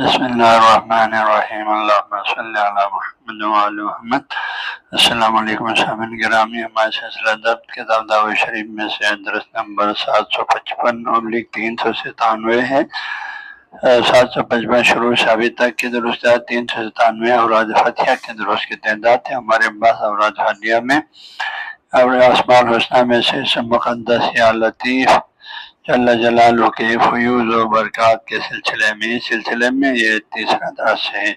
بسم اللہ الرحمن الرحیم اللہ صلی اللہ محمد محمد. السلام علیکم گرامی، ہمارے سلسلہ درد کتاب دعوت شریف میں سے درست نمبر سات سو پچپن ابلک تین سو ستانوے ہے۔ سات سو پچپن شروع سے ابھی تک کے درست تین سو ستانوے اوراد فتح کے درست کی تعداد ہے۔ ہمارے پاس اوراد فتح میں اور اسمان الحسنہ میں سے مقدس یا لطیف اللہ جلال کے فیوز و برکات کے سلسلے میں اس سلسلے میں یہ تیسرا درس ہے۔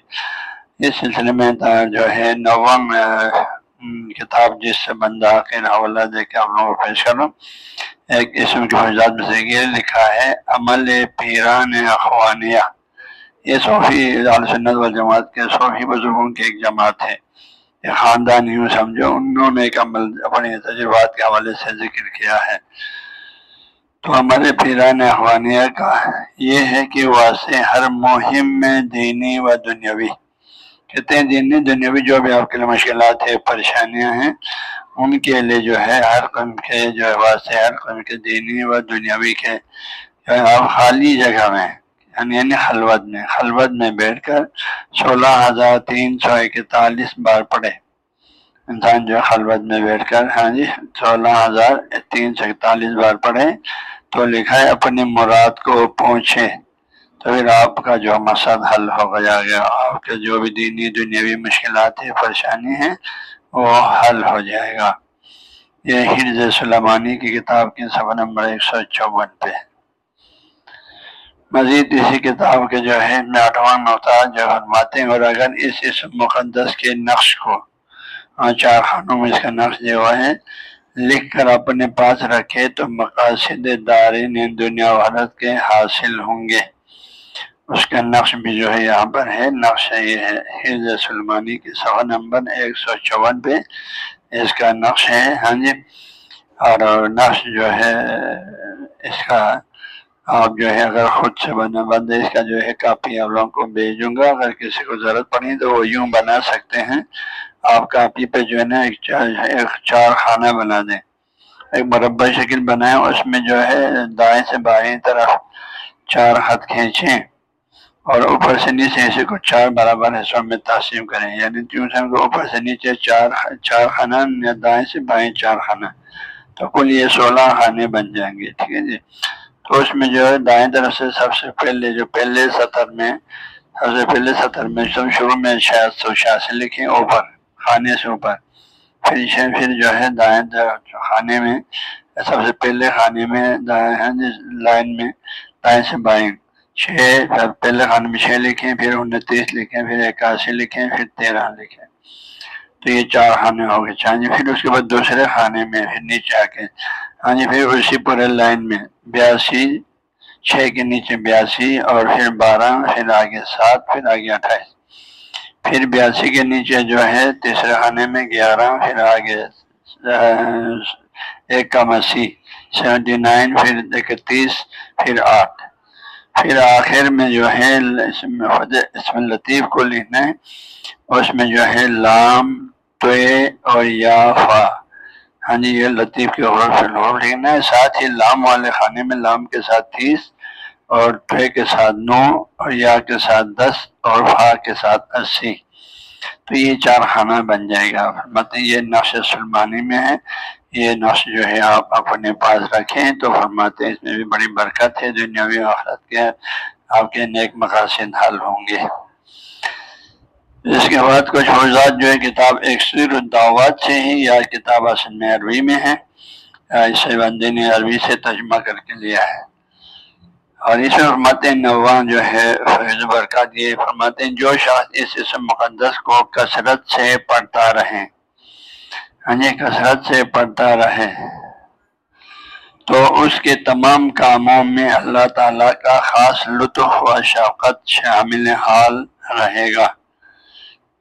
اس سلسلے میں جو ہے، نوم کتاب جس سے بندہ کے حوالہ دے کے ہم لوگوں کو پیش کروں ایک اسم کی فوجات میں سے یہ لکھا ہے، عمل پیران اخوانیہ۔ یہ صوفی سنت و جماعت کے صوفی بزرگوں کی ایک جماعت ہے۔ یہ خاندان یوں سمجھو، انہوں نے ایک عمل، اپنے تجربات کے حوالے سے ذکر کیا ہے۔ تو ہمارے پیران اخوانیہ کا یہ ہے کہ واسطے ہر مہم میں دینی و دنیاوی کہتے ہیں دینی، دنیاوی جو بھی آپ کے لیے مشکلات ہے پریشانیاں ہیں، ان کے لیے جو ہے ہر قسم کے جو ہے واسطے ہر قسم کے دینی و دنیاوی کے جو ہے آپ خالی جگہ میں یعنی یعنی خلوت میں خلوت میں بیٹھ کر سولہ ہزار تین سو اکتالیس بار پڑھے انسان جو خلوت میں بیٹھ کر ہاں جی سولہ ہزار، تین سو اکتالیس بار پڑھے تو لکھا ہے اپنی مراد کو پہنچے تو پھر آپ کا جو مقصد حل ہو گیا گیا آپ کے جو بھی دینی، دنیاوی مشکلات ہے پریشانی ہیں، وہ حل ہو جائے گا۔ یہ حرز سلمانی کی کتاب کی صفحہ نمبر ایک سو چون پہ۔ مزید اسی کتاب کے جو ہے آٹھواں محتاج جو فرماتے ہیں، اور اگر اس اس مقدس کے نقش کو ہاں، چار خانوں میں اس کا نقش جو ہے لکھ کر اپنے پاس رکھے تو مقاصد دارین دنیا و حالت کے حاصل ہوں گے۔ اس کا نقش بھی جو ہے یہاں پر ہے۔ نقش یہ ہے حز سلمانی کی صفحہ نمبر ایک سو چون پہ۔ اس کا نقش ہے ہاں جی۔ اور نقش جو ہے، اس کا آپ جو ہے اگر خود سے بنا بند اس کا جو ہے کاپی آپ لوگوں کو بھیجوں گا۔ اگر کسی کو ضرورت پڑی تو وہ یوں بنا سکتے ہیں۔ آپ کاپی پہ جو ہے نا ایک چار ایک چار خانہ بنا دیں۔ ایک مربع شکل بنائیں اس میں جو ہے دائیں سے بائیں طرف چار ہاتھ کھینچیں اور اوپر سے نیچے ایسے کو چار برابر حصوں میں تقسیم کریں۔ یعنی ٹیوشن کو اوپر سے نیچے چار چار خانہ یا دائیں سے بائیں چار خانہ۔ تو کل یہ سولہ خانے بن جائیں گے، ٹھیک ہے جی؟ تو اس میں جو ہے دائیں طرف سے سب سے پہلے جو پہلے سطر میں سب سے پہلے سطر میں سب شروع میں شاید سو چھیاسی لکھیں، اوپر۔ خانے سے اوپر۔ پھر پھر جو ہے دائیں خانے میں، سب سے پہلے خانے میں دائیں ہاں جی، لائن میں دائیں سے بائیں۔ چھ پہلے خانے میں چھ لکھیں، پھر انتیس لکھیں، پھر اکاسی لکھیں، پھر تیرہ لکھیں۔ تو یہ چار خانے ہو گئے۔ ہاں جی پھر اس کے بعد دوسرے خانے میں پھر نیچے آ کے۔ ہاں جی پھر اسی پورے لائن میں بیاسی، چھ کے نیچے بیاسی اور پھر بارہ، پھر آگے سات، پھر آگے اٹھائیس۔ پھر بیاسی کے نیچے جو ہے تیسرے خانے میں گیارہ، پھر آگے ایک کم اسی سیونٹی نائن، پھر اکتیس پھر آٹھ۔ پھر آخر میں جو ہے اس میں لطیف کو لکھنا ہے۔ اس میں جو ہے لام اور یا، فا۔ ہاں جی یہ لطیف کے غور سے لکھنا ہے۔ ساتھ ہی لام والے خانے میں لام کے ساتھ تیس۔ اور ٹھے کے ساتھ نو اور یا کے ساتھ دس اور فا کے ساتھ اسی۔ تو یہ چار خانہ بن جائے گا۔ مطلب یہ نقش سلمانی میں ہے۔ یہ نقش جو ہے، آپ اپنے پاس رکھیں۔ تو فرماتے ہیں، اس میں بھی بڑی برکت ہے۔ دنیاوی آخرت کے آپ کے نیک مقاصد حل ہوں گے۔ اس کے بعد کچھ حوضات جو ہے کتاب ایکسر الدعوات سے ہی یا کتاب اصل میں عربی میں ہے۔ اسے بندے نے عربی سے ترجمہ کر کے لیا ہے۔ اور اس میں فرماتے ہیں، نوان جو ہے، فیض برکات، یہ فرماتے ہیں، جو شخص اس اسم مقدس کو کثرت سے پڑھتا رہے ہاں جی کثرت سے پڑھتا رہے، تو اس کے تمام کاموں میں اللہ تعالیٰ کا خاص لطف و شوقت شامل حال رہے گا۔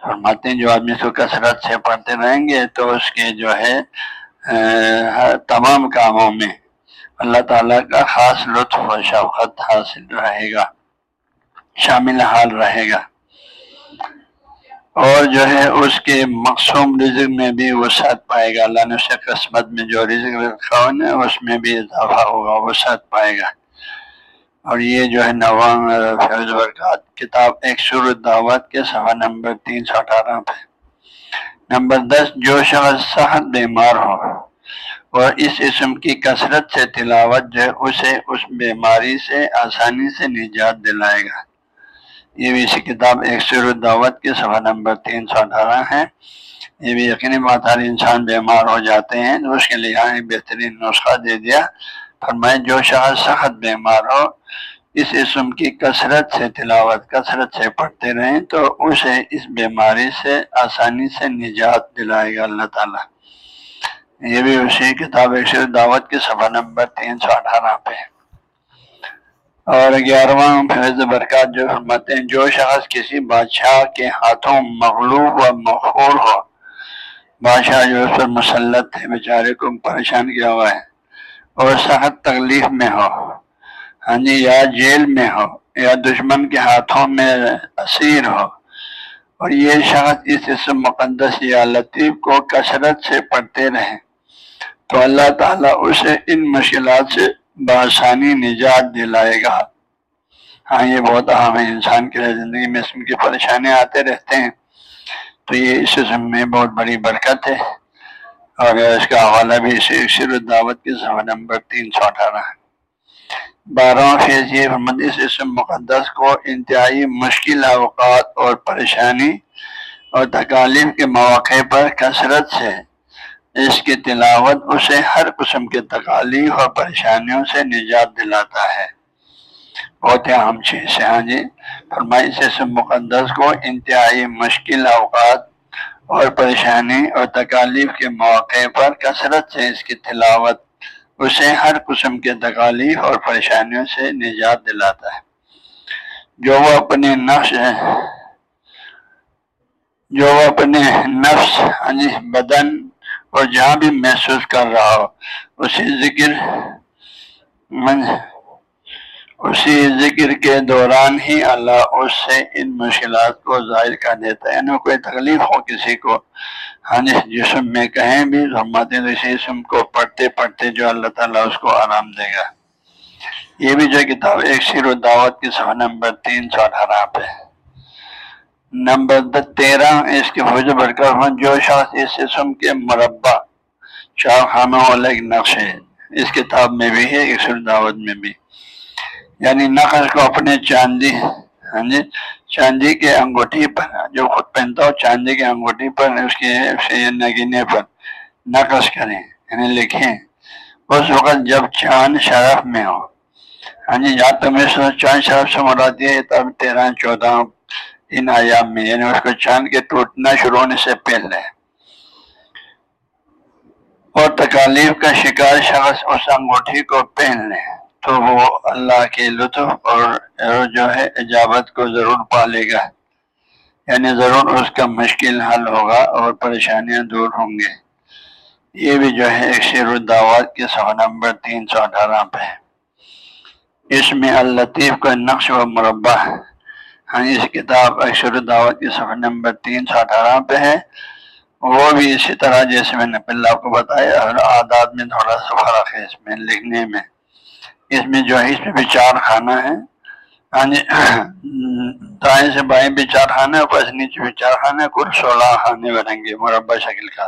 فرماتے ہیں، جو آدمی اس کو کثرت سے پڑھتے رہیں گے، تو اس کے جو ہے تمام کاموں میں اللہ تعالیٰ کا خاص لطف و شوقت حاصل رہے گا، شامل حال رہے گا۔ اور جو ہے اس کے مقصوم رزق میں بھی وسعت پائے گا۔ اللہ نے اسے قسمت میں جو رزق رکھا ہے اس میں بھی اضافہ ہوگا، وسعت پائے گا۔ اور یہ جو ہے نوام فیض برکات، کتاب ایک سر دعوت کے صفحہ نمبر تین سو اٹھارہ پہ۔ نمبر دس، جو شخص صحت بیمار ہو اور اس اسم کی کثرت سے تلاوت جو ہے، اسے اس بیماری سے آسانی سے نجات دلائے گا۔ یہ بھی اسی کتاب ایک سر دعوت کے صفحہ نمبر تین سو اٹھارہ ہے۔ یہ بھی یقینی بات ہر انسان بیمار ہو جاتے ہیں، تو اس کے لیے یہاں بہترین نسخہ دے دیا۔ فرمائے، جو شخص سخت بیمار ہو، اس اسم کی کثرت سے تلاوت، کثرت سے پڑھتے رہیں، تو اسے اس بیماری سے آسانی سے نجات دلائے گا۔ اللہ تعالیٰ یہ بھی اسی کتاب ایک دعوت کے صفحہ نمبر تین سو اٹھارہ پہ اور گیارہواں فیض برکات جو فرماتے ہیں، جو شخص کسی بادشاہ کے ہاتھوں مغلوب و مخور ہو، بادشاہ جو اس پر مسلط ہے، بیچارے کو پریشان کیا ہوا ہے، اور سخت تکلیف میں ہو ہاں جی یا جیل میں ہو، یا دشمن کے ہاتھوں میں اسیر ہو۔ اور یہ شخص اس اسم مقدس یا لطیف کو کثرت سے پڑھتے رہیں تو اللہ تعالیٰ اسے ان مشکلات سے بآسانی نجات دلائے گا۔ ہاں یہ بہت اہم ہے۔ انسان کے لیے زندگی میں اسم کی پریشانیاں آتے رہتے ہیں۔ تو یہ اس اسم میں بہت بڑی برکت ہے۔ اور اس کا حوالہ بھی شیر دعوت کے سوا نمبر تین سو اٹھارہ۔ ہے بارہواں فیض یہ محمد اس اسم مقدس کو انتہائی مشکل اوقات اور پریشانی اور تکالیف کے مواقع پر کثرت سے اس کی تلاوت اسے ہر قسم کے تکالیف اور پریشانیوں سے نجات دلاتا ہے۔ بہت اہم چیز ہے ہاں جی۔ فرمائی سے مقدس کو انتہائی مشکل اوقات اور پریشانی اور تکالیف کے مواقع پر کثرت سے اس کی تلاوت اسے ہر قسم کے تکالیف اور پریشانیوں سے نجات دلاتا ہے۔ جو وہ اپنے نفس، جو وہ اپنے نفس ہاں جی، بدن اور جہاں بھی محسوس کر رہا ہو، اسی ذکر اسی ذکر کے دوران ہی اللہ اس سے ان مشکلات کو ظاہر کر دیتا ہے۔ یعنی کوئی تکلیف ہو کسی کو ہاں جی، جسم میں کہیں بھی اسی جسم کو پڑھتے پڑھتے جو اللہ تعالیٰ اس کو آرام دے گا۔ یہ بھی جو کتاب ایک سیر و دعوت کی صفحہ نمبر تین سو اٹھارہ پہ نمبر تیرہ اس کے فوج برکر جو شخص اس اسم کے مربع چار خانوں والا ایک نقش ہے۔ اس کتاب میں بھی ہے ایک سیر دعوت میں بھی۔ یعنی نقش کو اپنے چاندی ہاں جی چاندی کے انگوٹھی پر، جو خود پہنتا ہو، چاندی کے انگوٹھی پر، اس کے نگینے پر نقش کریں یعنی لکھیں۔ اس وقت جب چاند شرف میں ہو ہاں جی یا تو میں چاند شرف سے مراتی ہے، تب تیرہ، چودہ ان ایام میں یعنی اس کو چاند کے ٹوٹنا شروع ہونے سے پہلے۔ اور تکالیف کا شکار شخص اس انگوٹھی کو پہن لے۔ تو وہ اللہ کے لطف اور جو ہے ایجابت کو ضرور پالے گا۔ یعنی ضرور اس کا مشکل حل ہوگا اور پریشانیاں دور ہوں گے۔ یہ بھی جو ہے ایک شیر الدعوات کے سو نمبر تین سو اٹھارہ پہ۔ اس میں اللطیف کا نقش و مربع ہاں اس کتاب اکثر الدعوت کے صفحہ نمبر تین سو اٹھارہ پہ ہے۔ وہ بھی اسی طرح جیسے میں نے پہلے آپ کو بتایا اور آداد میں تھوڑا سا فرق ہے اس میں لکھنے میں۔ اس میں جو ہے، اس میں بھی چار خانہ ہے یعنی دائیں سے بائیں بھی چار خانے اور نیچے بھی چار خانے کل سولہ خانے بنیں گے مربع شکل کا۔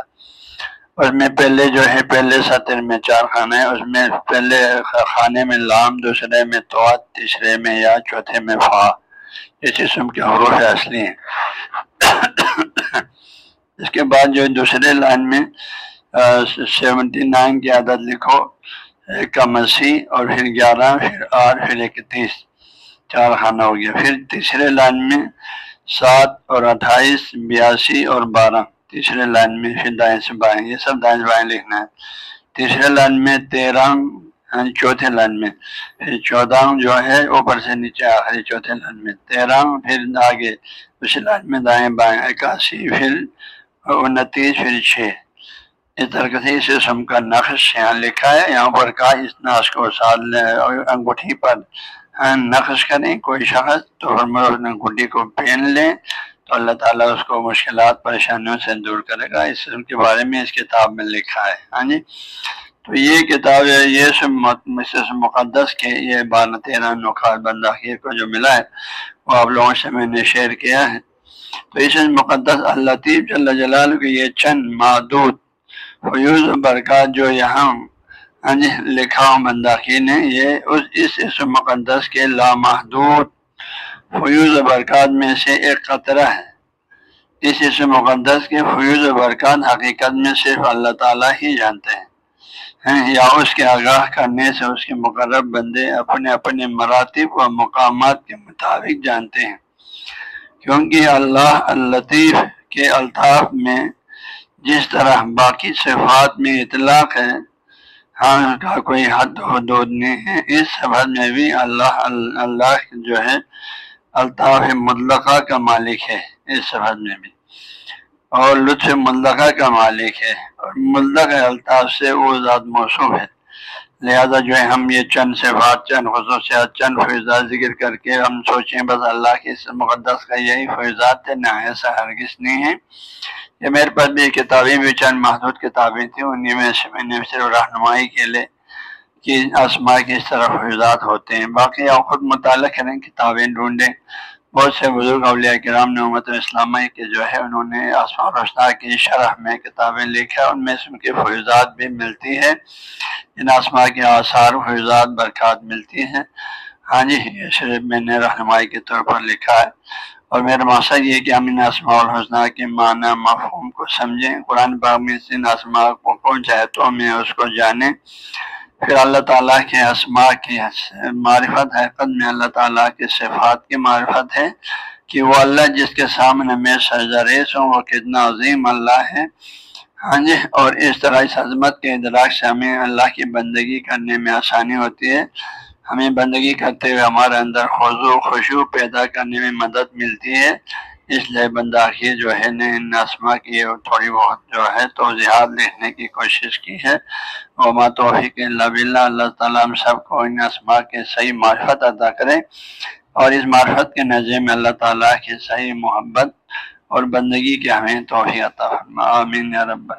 اس میں پہلے جو ہے، پہلے سطر میں چار خانے اس میں پہلے خانے میں لام، دوسرے میں تو تیسرے میں یا، چوتھے میں فا۔ اس قسم کے حروف اصلی ہیں۔ اس کے بعد جو دوسرے لائن میں سیونٹی نائن کی عادت لکھو کا مسیح اور پھر گیارہ، پھر آٹھ، پھر اکتیس، چار خانہ ہو گیا۔ پھر تیسرے لائن میں سات اور اٹھائیس، بیاسی اور بارہ۔ تیسرے لائن میں پھر دائیں سے بائیں، یہ سب دائیں سے بائیں لکھنا ہے۔ تیسرے لائن میں تیرہ یعنی چوتھے لائن میں۔ چودہ جو ہے، اوپر سے نیچے آخری چوتھے لائن میں۔ تیرہ پھر آگے اسی لائن میں دائیں بائیں اکاسی، پھر انتیس، پھر چھ۔ اس طرح سے اس اسم کا نقش یہاں لکھا ہے۔ یہاں پر کہا، اس نقش کو سال، انگوٹھی پر نقش کریں۔ کوئی شخص تو انگوٹھی کو پہن لیں تو اللہ تعالیٰ اس کو مشکلات، پریشانیوں سے دور کرے گا۔ اس اسم کے بارے میں اس کتاب میں لکھا ہے۔ ہاں جی؟ تو یہ کتاب ہے، یہ مقدس کے یہ بارہ تیرہ نقاد بندہ کو جو ملا ہے، وہ آپ لوگوں سے میں نے شیئر کیا ہے۔ تو اس مقدس اللہ جل جلال کے یہ چند معدود فیوز برکات جو یہاں ہاں جی لکھا ہوں ہے یہ اس اس مقدس کے لامحدود فیوز برکات میں سے ایک قطرہ ہے۔ اس اس مقدس کے فیوز برکات حقیقت میں صرف اللہ تعالیٰ ہی جانتے ہیں۔ یا اس کے آگاہ کرنے سے اس کے مقرب بندے اپنے اپنے مراتب و مقامات کے مطابق جانتے ہیں۔ کیونکہ اللہ الطیف کے الطاف میں جس طرح باقی صفات میں اطلاق ہے ہاں کا کوئی حد حدود نہیں ہے۔ اس سبد میں بھی اللہ اللہ جو ہے، الطاف مطلقہ کا مالک ہے۔ اس سبد میں بھی۔ اور لطف مطلقہ کا مالک ہے اور مطلق الطاف سے وہ ذات موصوف ہے۔ لہذا جو ہے ہم یہ چند صفات، چند خصوصیات، چند فیضات ذکر کر کے ہم سوچیں بس اللہ کے مقدس کا یہی فیضات ہے، نہ ایسا ہرگز نہیں ہے۔ یہ میرے پاس بھی کتابیں بھی، چند محدود کتابیں تھیں، انہیں میں سے میں نے صرف رہنمائی کے لیے کہ آسما کی اس طرح فیضات ہوتے ہیں۔ باقی آپ خود مطالعہ کریں، کتابیں ڈھونڈیں۔ بہت سے بزرگ اولیاء کرام نے امت اسلامہ کے جو ہے انہوں نے آسمان روشنا کی شرح میں کتابیں لکھا ان میں سے ان کے فیضات بھی ملتی ہے ان آسما کے آثار فیضات برکات ملتی ہیں۔ ہاں جی صرف میں نے رہنمائی کے طور پر لکھا ہے۔ اور میرا مقصد یہ کہ ہم ان اسماع الحسنہ کے معنی، مفہوم کو سمجھیں، قرآن باغ میں ان اسماع کو کون چاہتوں میں اس کو جانیں۔ پھر اللہ تعالیٰ کے اسماء کی معرفت حقیقت میں اللہ تعالیٰ کے صفات کی معرفت ہے کہ وہ اللہ جس کے سامنے میں سرزریز ہوں، وہ کتنا عظیم اللہ ہے۔ ہاں جی اور اس طرح اس عظمت کے ادراک سے ہمیں اللہ کی بندگی کرنے میں آسانی ہوتی ہے۔ ہمیں بندگی کرتے ہوئے ہمارے اندر و خوشو پیدا کرنے میں مدد ملتی ہے۔ اس لیے بندہ کی جو ہے نے ان اسما کی تھوڑی بہت جو ہے توضیحات لکھنے کی کوشش کی ہے۔ وما توفیق اللہ بلّہ اللہ تعالیٰ ہم سب کو ان اسما کے صحیح معرفت ادا کریں اور اس معرفت کے نظر میں اللہ تعالیٰ کی صحیح محبت اور بندگی کے ہمیں توفیق عطا فرما۔ آمین یا رب